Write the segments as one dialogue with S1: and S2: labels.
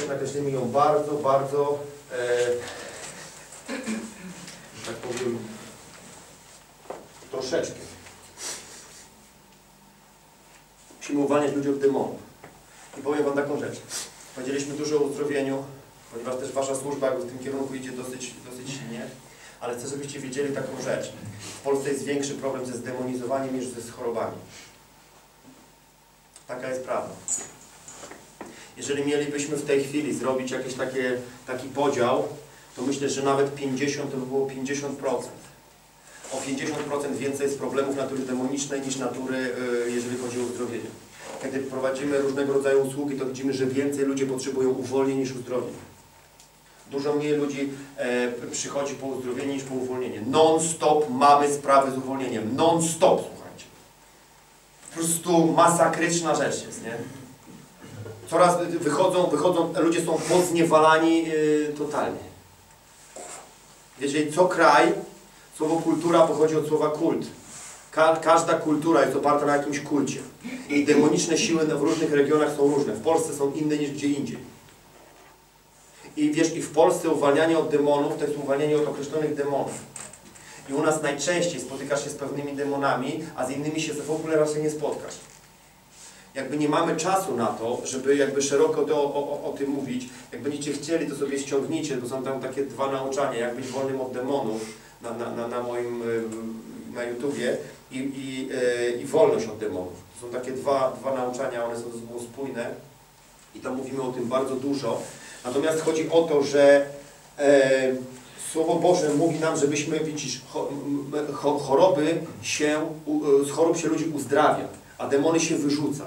S1: też nakreślimy ją bardzo, bardzo, e, tak powiem, troszeczkę. Uwalniać ludzi od demonów. I powiem Wam taką rzecz. Powiedzieliśmy dużo o uzdrowieniu, ponieważ też Wasza służba w tym kierunku idzie dosyć, dosyć silnie. Ale chcę, żebyście wiedzieli taką rzecz. W Polsce jest większy problem ze zdemonizowaniem niż ze chorobami. Taka jest prawda. Jeżeli mielibyśmy w tej chwili zrobić jakiś takie, taki podział, to myślę, że nawet 50 to by było 50%. O 50% więcej jest problemów natury demonicznej niż natury, y, jeżeli chodzi o uzdrowienie. Kiedy prowadzimy różnego rodzaju usługi, to widzimy, że więcej ludzie potrzebują uwolnień niż uzdrowień. Dużo mniej ludzi e, przychodzi po uzdrowienie niż po uwolnienie. Non-stop mamy sprawy z uwolnieniem. Non-stop, słuchajcie. Po prostu masakryczna rzecz jest, nie? Coraz wychodzą, wychodzą, ludzie są pozniewalani yy, totalnie. Wiecie, co kraj, słowo kultura pochodzi od słowa kult. Ka każda kultura jest oparta na jakimś kulcie. I demoniczne siły w różnych regionach są różne. W Polsce są inne niż gdzie indziej. I wiesz, i w Polsce uwalnianie od demonów to jest uwalnianie od określonych demonów. I u nas najczęściej spotykasz się z pewnymi demonami, a z innymi się w ogóle raczej nie spotkasz. Jakby nie mamy czasu na to, żeby jakby szeroko to, o, o, o tym mówić. Jak będziecie chcieli, to sobie ściągnijcie, bo są tam takie dwa nauczania, jak być wolnym od demonów na, na, na, na moim na YouTubie i, i, i wolność od demonów. To są takie dwa, dwa nauczania, one są ze sobą spójne i tam mówimy o tym bardzo dużo. Natomiast chodzi o to, że e, Słowo Boże mówi nam, żebyśmy, widzisz, choroby się, z chorób się ludzi uzdrawia, a demony się wyrzuca.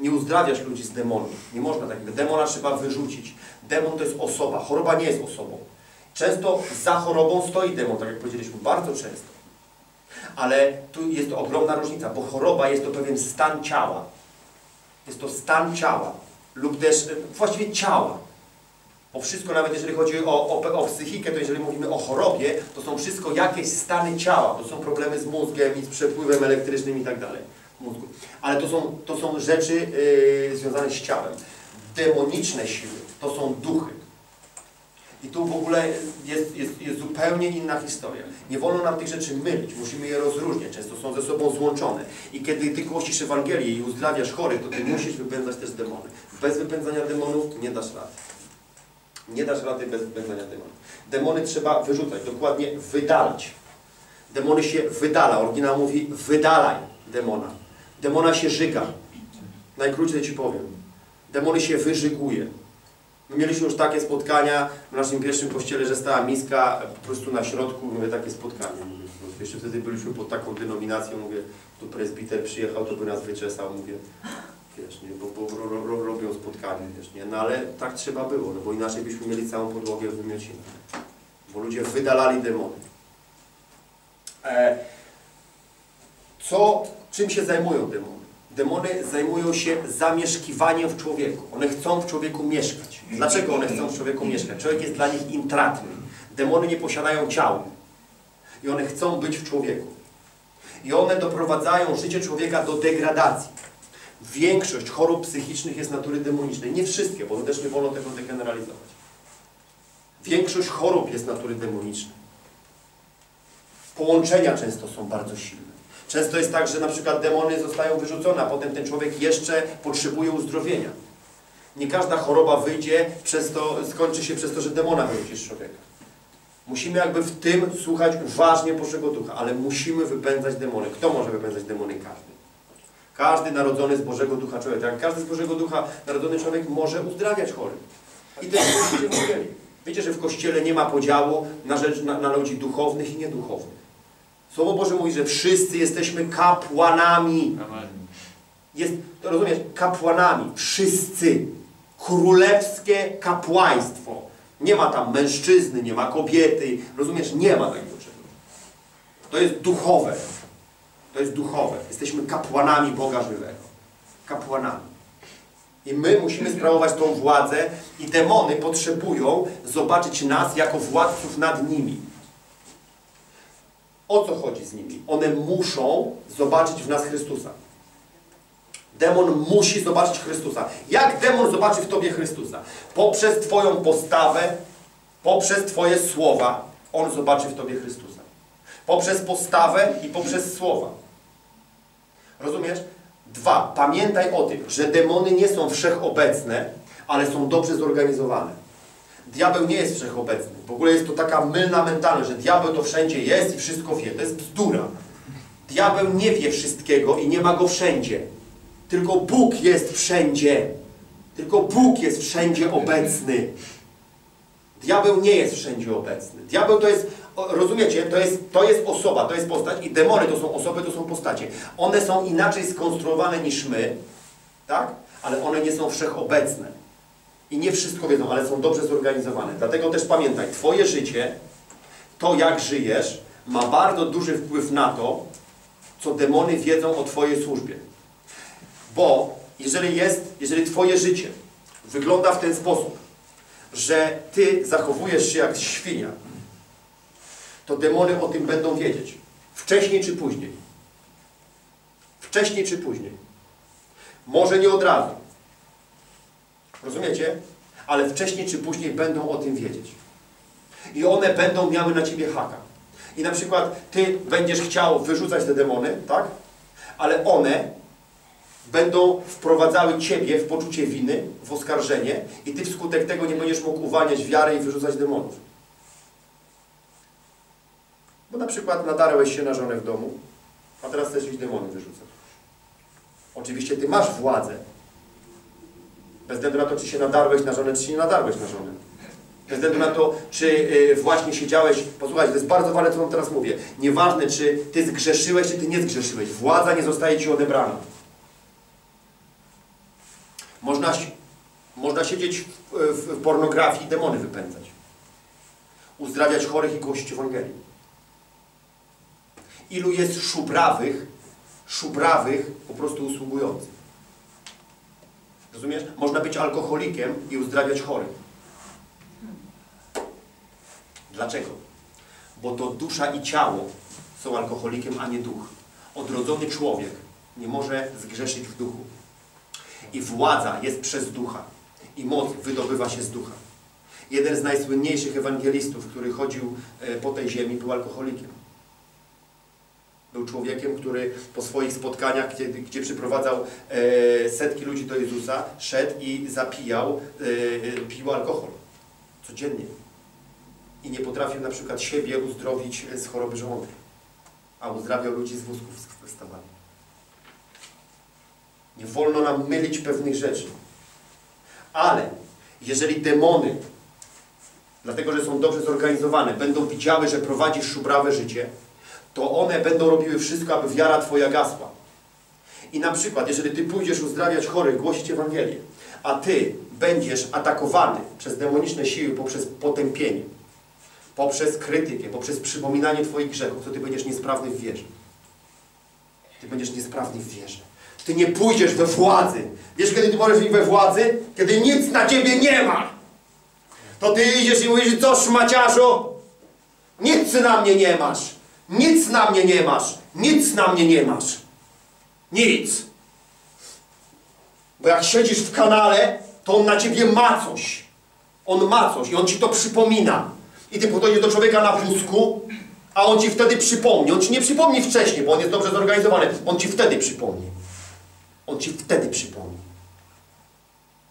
S1: Nie uzdrawiasz ludzi z demonów. Nie można takiego. Demona trzeba wyrzucić. Demon to jest osoba. Choroba nie jest osobą. Często za chorobą stoi demon, tak jak powiedzieliśmy, bardzo często. Ale tu jest ogromna różnica, bo choroba jest to pewien stan ciała. Jest to stan ciała lub też właściwie ciała. Bo wszystko, nawet jeżeli chodzi o, o, o, psychikę, to jeżeli mówimy o chorobie, to są wszystko jakieś stany ciała. To są problemy z mózgiem i z przepływem elektrycznym i tak dalej. Mózgu. Ale to są, to są rzeczy yy, związane z ciałem. Demoniczne siły to są duchy. I tu w ogóle jest, jest, jest zupełnie inna historia. Nie wolno nam tych rzeczy mylić, musimy je rozróżniać, często są ze sobą złączone. I kiedy Ty głosisz Ewangelię i uzdrawiasz chorych, to Ty musisz wypędzać też demony. Bez wypędzania demonów nie dasz rady. Nie dasz rady bez wypędzania demonów. Demony trzeba wyrzucać, dokładnie wydalać. Demony się wydala. Oryginał mówi wydalaj demona. Demona się żyga. Najkrócej Ci powiem. Demony się wyżyguje. My mieliśmy już takie spotkania w naszym pierwszym kościele, że stała miska po prostu na środku, mówię, takie spotkanie. Mówię, jeszcze wtedy byliśmy pod taką denominacją, mówię, tu presbiter przyjechał, to by nas wyczesał, mówię, wiesz, nie, bo, bo ro, ro, robią spotkanie, wiesz, nie, no ale tak trzeba było, no bo inaczej byśmy mieli całą podłogę w wymiocinie, bo ludzie wydalali demony. E, co, czym się zajmują demony? Demony zajmują się zamieszkiwaniem w człowieku. One chcą w człowieku mieszkać. Dlaczego one chcą w człowieku mieszkać? Człowiek jest dla nich intratny. Demony nie posiadają ciała. I one chcą być w człowieku. I one doprowadzają życie człowieka do degradacji. Większość chorób psychicznych jest natury demonicznej. Nie wszystkie, bo też nie wolno tego degeneralizować. Większość chorób jest natury demonicznej. Połączenia często są bardzo silne. Często jest tak, że na przykład demony zostają wyrzucone, a potem ten człowiek jeszcze potrzebuje uzdrowienia. Nie każda choroba wyjdzie, przez to, skończy się przez to, że demona wyrzuci z człowieka. Musimy jakby w tym słuchać uważnie Bożego Ducha, ale musimy wypędzać demony. Kto może wypędzać demony? Każdy. Każdy narodzony z Bożego Ducha człowiek. Jak każdy z Bożego Ducha narodzony człowiek może uzdrawiać chorych. I to jest wiedzieli. Wiecie, że w Kościele nie ma podziału na, rzecz, na, na ludzi duchownych i nieduchownych. Słowo Boże mówi, że wszyscy jesteśmy kapłanami. Jest, to rozumiesz, kapłanami. Wszyscy. Królewskie kapłaństwo. Nie ma tam mężczyzny, nie ma kobiety. Rozumiesz, nie ma takiego czegoś. To jest duchowe. To jest duchowe. Jesteśmy kapłanami Boga żywego. Kapłanami. I my musimy sprawować tą władzę i demony potrzebują zobaczyć nas jako władców nad nimi. O co chodzi z nimi? One muszą zobaczyć w nas Chrystusa. Demon musi zobaczyć Chrystusa. Jak demon zobaczy w tobie Chrystusa? Poprzez Twoją postawę, poprzez Twoje słowa, on zobaczy w tobie Chrystusa. Poprzez postawę i poprzez słowa. Rozumiesz? Dwa, pamiętaj o tym, że demony nie są wszechobecne, ale są dobrze zorganizowane. Diabeł nie jest wszechobecny. W ogóle jest to taka mylna mentalność, że diabeł to wszędzie jest i wszystko wie. To jest bzdura. Diabeł nie wie wszystkiego i nie ma go wszędzie. Tylko Bóg jest wszędzie. Tylko Bóg jest wszędzie obecny. Diabeł nie jest wszędzie obecny. Diabeł to jest, rozumiecie, to jest, to jest osoba, to jest postać i demony to są osoby, to są postacie. One są inaczej skonstruowane niż my, tak? Ale one nie są wszechobecne. I nie wszystko wiedzą, ale są dobrze zorganizowane. Dlatego też pamiętaj, Twoje życie, to jak żyjesz, ma bardzo duży wpływ na to, co demony wiedzą o Twojej służbie. Bo jeżeli jest, jeżeli Twoje życie wygląda w ten sposób, że Ty zachowujesz się jak świnia, to demony o tym będą wiedzieć. Wcześniej czy później. Wcześniej czy później. Może nie od razu. Rozumiecie? Ale wcześniej czy później będą o tym wiedzieć. I one będą miały na Ciebie haka. I na przykład Ty będziesz chciał wyrzucać te demony, tak? Ale one będą wprowadzały Ciebie w poczucie winy, w oskarżenie i Ty wskutek tego nie będziesz mógł uwalniać wiary i wyrzucać demonów. Bo na przykład nadarłeś się na żonę w domu, a teraz chcesz iść demony wyrzucać. Oczywiście Ty masz władzę. Bez względu na to, czy się nadarłeś na żonę, czy się nie nadarłeś na żonę. Bez względu na to, czy y, właśnie siedziałeś, posłuchajcie, to jest bardzo ważne, co Wam teraz mówię. Nieważne, czy Ty zgrzeszyłeś, czy Ty nie zgrzeszyłeś. Władza nie zostaje Ci odebrana. Można, można siedzieć w, w pornografii i demony wypędzać. Uzdrawiać chorych i głosić Ewangelii. Ilu jest szubrawych, szubrawych, po prostu usługujących. Rozumiesz? Można być alkoholikiem i uzdrawiać chorych. Dlaczego? Bo to dusza i ciało są alkoholikiem, a nie duch. Odrodzony człowiek nie może zgrzeszyć w duchu. I władza jest przez ducha. I moc wydobywa się z ducha. Jeden z najsłynniejszych ewangelistów, który chodził e, po tej ziemi, był alkoholikiem. Był człowiekiem, który po swoich spotkaniach, gdzie, gdzie przyprowadzał e, setki ludzi do Jezusa, szedł i zapijał, e, pił alkohol. Codziennie. I nie potrafił na przykład siebie uzdrowić z choroby żołądka. A uzdrawiał ludzi z wózków wstawali. Nie wolno nam mylić pewnych rzeczy. Ale jeżeli demony, dlatego że są dobrze zorganizowane, będą widziały, że prowadzisz szubrawe życie, to one będą robiły wszystko, aby wiara Twoja gasła. I na przykład, jeżeli Ty pójdziesz uzdrawiać chorych, głosić Ewangelię, a Ty będziesz atakowany przez demoniczne siły poprzez potępienie, poprzez krytykę, poprzez przypominanie Twoich grzechów, to Ty będziesz niesprawny w wierze. Ty będziesz niesprawny w wierze. Ty nie pójdziesz we władzy. Wiesz, kiedy Ty możesz iść we władzy? Kiedy nic na Ciebie nie ma. To Ty idziesz i mówisz, co szmaciarzu? Nic na mnie nie masz. Nic na mnie nie masz. Nic na mnie nie masz. Nic. Bo jak siedzisz w kanale, to on na ciebie ma coś. On ma coś i on ci to przypomina. I ty podchodzisz do człowieka na wózku, a on ci wtedy przypomni. On ci nie przypomni wcześniej, bo on jest dobrze zorganizowany. On ci wtedy przypomni. On ci wtedy przypomni.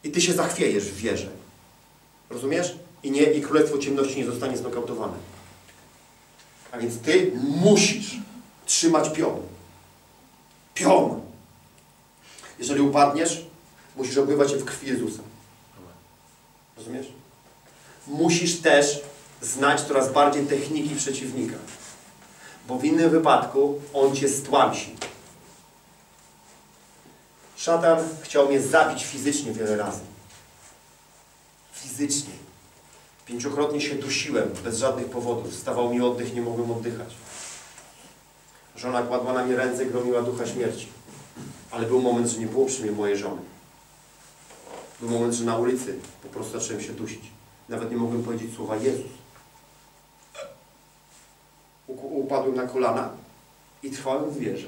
S1: I ty się zachwiejesz w wierze. Rozumiesz? I, nie, i Królestwo Ciemności nie zostanie znokautowane. A więc ty musisz trzymać pion. Pion. Jeżeli upadniesz, musisz obbywać się w krwi Jezusa. Rozumiesz? Musisz też znać coraz bardziej techniki przeciwnika. Bo w innym wypadku on cię stłamsi. Szatan chciał mnie zabić fizycznie wiele razy. Fizycznie. Pięciokrotnie się dusiłem bez żadnych powodów. Stawał mi oddech, nie mogłem oddychać. Żona kładła na mnie ręce, gromiła ducha śmierci. Ale był moment, że nie było przy mnie mojej żony. Był moment, że na ulicy po prostu zacząłem się dusić. Nawet nie mogłem powiedzieć słowa Jezus. Upadłem na kolana i trwałem w wierze.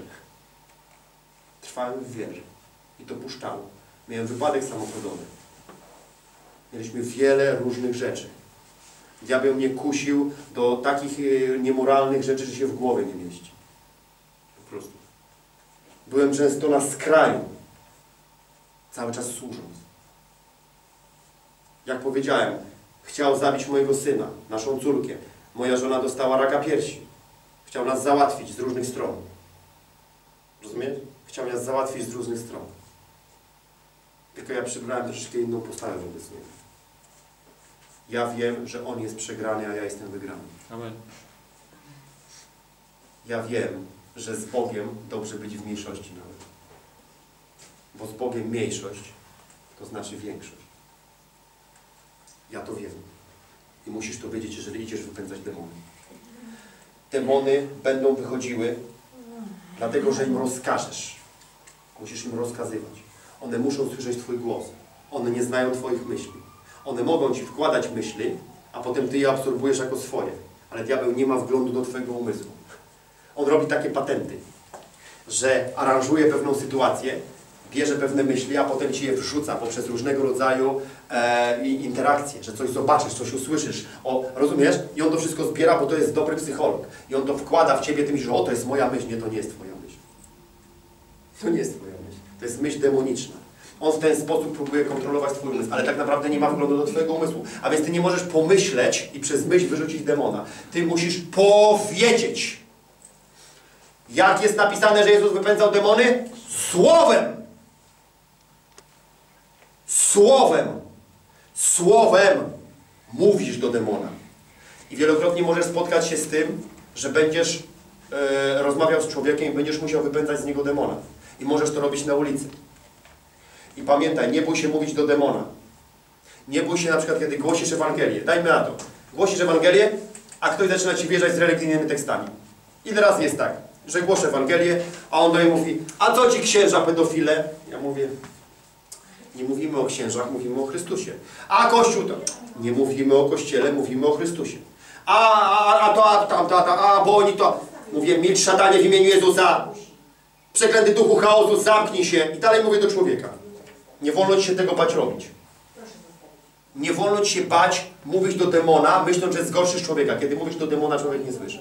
S1: Trwałem w wierze. I to puszczało. Miałem wypadek samochodowy. Mieliśmy wiele różnych rzeczy. Diabeł mnie kusił do takich e, niemoralnych rzeczy, że się w głowie nie mieści. Po prostu. Byłem często na skraju. Cały czas służąc. Jak powiedziałem, chciał zabić mojego syna, naszą córkę. Moja żona dostała raka piersi. Chciał nas załatwić z różnych stron. Rozumiesz? Chciał nas załatwić z różnych stron. Tylko ja przybrałem troszeczkę inną postawę wobec niego. Ja wiem, że on jest przegrany, a ja jestem wygrany.
S2: Amen.
S1: Ja wiem, że z Bogiem dobrze być w mniejszości nawet. Bo z Bogiem mniejszość to znaczy większość. Ja to wiem. I musisz to wiedzieć, jeżeli idziesz wypędzać demony. Demony będą wychodziły, dlatego że im rozkażesz. Musisz im rozkazywać. One muszą słyszeć Twój głos. One nie znają Twoich myśli. One mogą Ci wkładać myśli, a potem Ty je absorbujesz jako swoje. Ale diabeł nie ma wglądu do Twojego umysłu. On robi takie patenty, że aranżuje pewną sytuację, bierze pewne myśli, a potem Ci je wrzuca poprzez różnego rodzaju e, interakcje, że coś zobaczysz, coś usłyszysz, o, rozumiesz? I on to wszystko zbiera, bo to jest dobry psycholog. I on to wkłada w Ciebie, Ty myślisz, o, to jest moja myśl. Nie, to nie jest Twoja myśl. To nie jest Twoja myśl. To jest myśl demoniczna. On w ten sposób próbuje kontrolować Twój umysł, ale tak naprawdę nie ma wglądu do Twojego umysłu. A więc Ty nie możesz pomyśleć i przez myśl wyrzucić demona. Ty musisz powiedzieć. Jak jest napisane, że Jezus wypędzał demony? Słowem! Słowem! Słowem mówisz do demona. I wielokrotnie możesz spotkać się z tym, że będziesz e, rozmawiał z człowiekiem i będziesz musiał wypędzać z niego demona. I możesz to robić na ulicy. I pamiętaj, nie bój się mówić do demona. Nie bój się na przykład, kiedy głosisz Ewangelię. Dajmy na to. Głosisz Ewangelię, a ktoś zaczyna Ci wierzać z religijnymi tekstami. Ile razy jest tak, że głoszę Ewangelię, a on do mnie mówi, a co Ci księża pedofile? Ja mówię, nie mówimy o księżach, mówimy o Chrystusie. A Kościół to... Nie mówimy o Kościele, mówimy o Chrystusie. A, a, a to, a tam, ta, ta, a, bo oni to... Mówię, milcz szatanie w imieniu Jezusa. Przeklęty duchu chaosu, zamknij się. I dalej mówię do człowieka. Nie wolno Ci się tego bać robić. Nie wolno Ci się bać mówić do demona, myśląc, że zgorszysz człowieka. Kiedy mówisz do demona, człowiek nie słyszy.